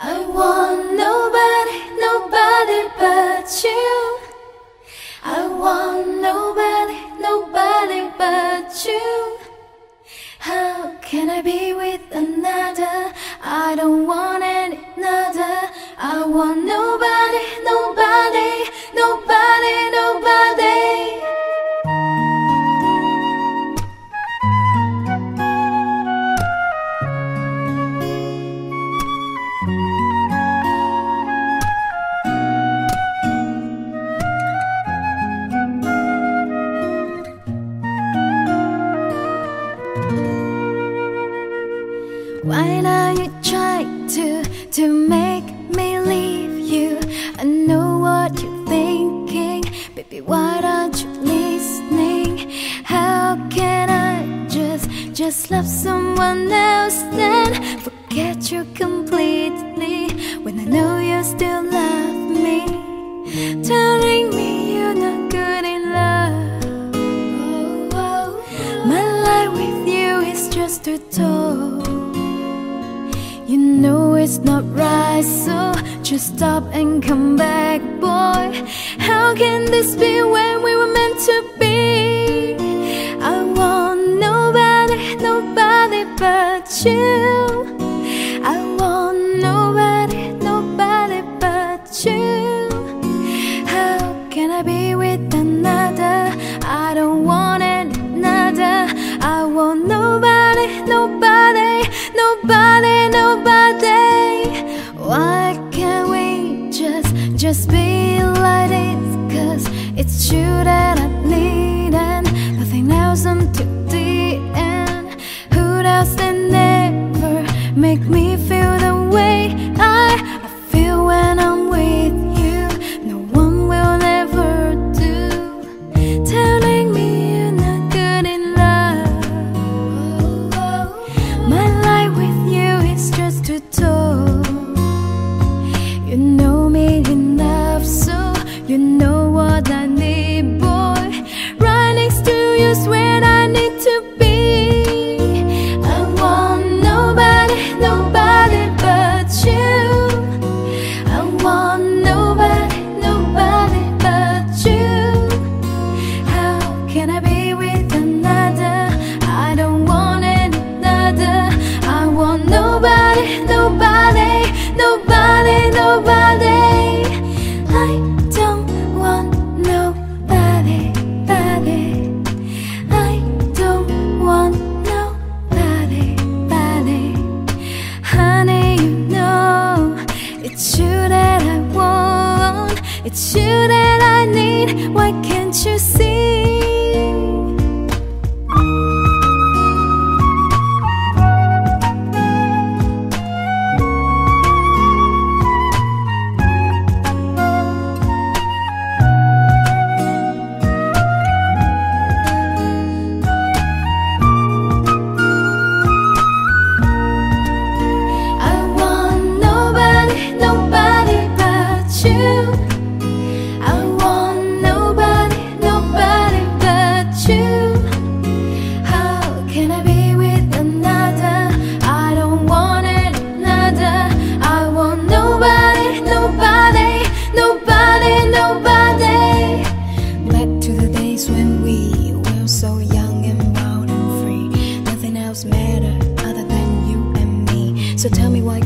I want nobody, nobody but you. I want nobody, nobody but you. How can I be with another? I don't want another. I want Why now you try to to make me leave you? I know what you're thinking, baby. Why aren't you listening? How can I just just love someone else then forget you completely when I know you still love me? Telling me you're not good in love. My life with you is just a toy. It's not right, so just stop and come back, boy. How can this be when we were meant to be? I want nobody, nobody but you. Just, be like this? Cause it's true that you know It's So tell me, why